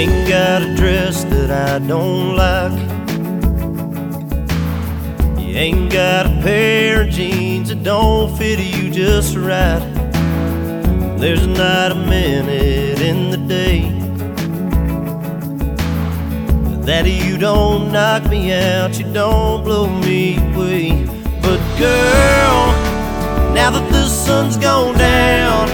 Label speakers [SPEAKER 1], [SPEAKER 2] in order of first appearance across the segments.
[SPEAKER 1] ain't got a dress that I don't like. You ain't got a pair of jeans that don't fit you just right. There's not a minute in the day that you don't knock me out, you don't blow me away. But girl, now that the sun's gone down,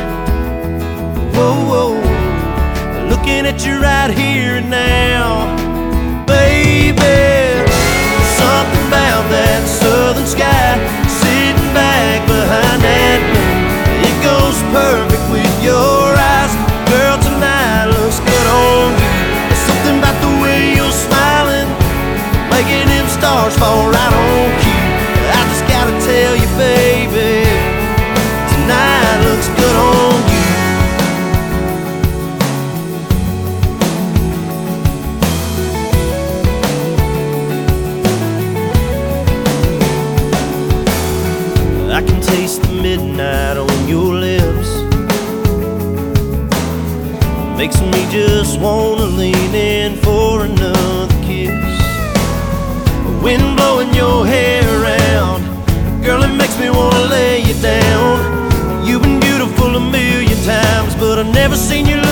[SPEAKER 1] Makes me just wanna lean in for another kiss. Wind blowing your hair around, girl, it makes me wanna lay you down. You've been beautiful a million times, but I've never seen you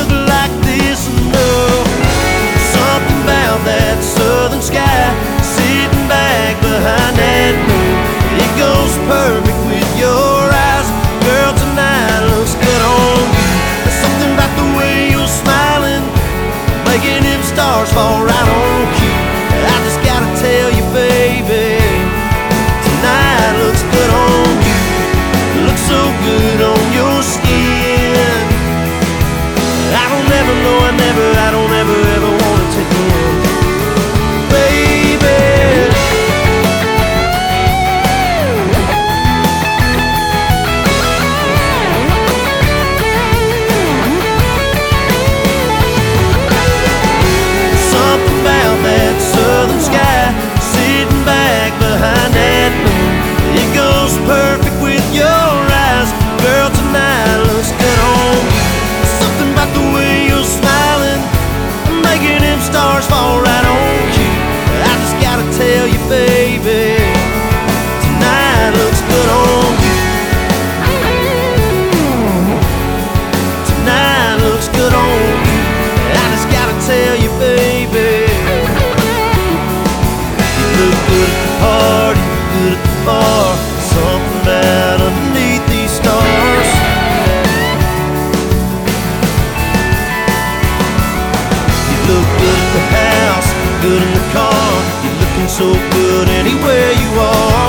[SPEAKER 1] stars fall right on cue. Bar. Something underneath these stars. You look good at the house, good in the car. You're looking so good anywhere you are.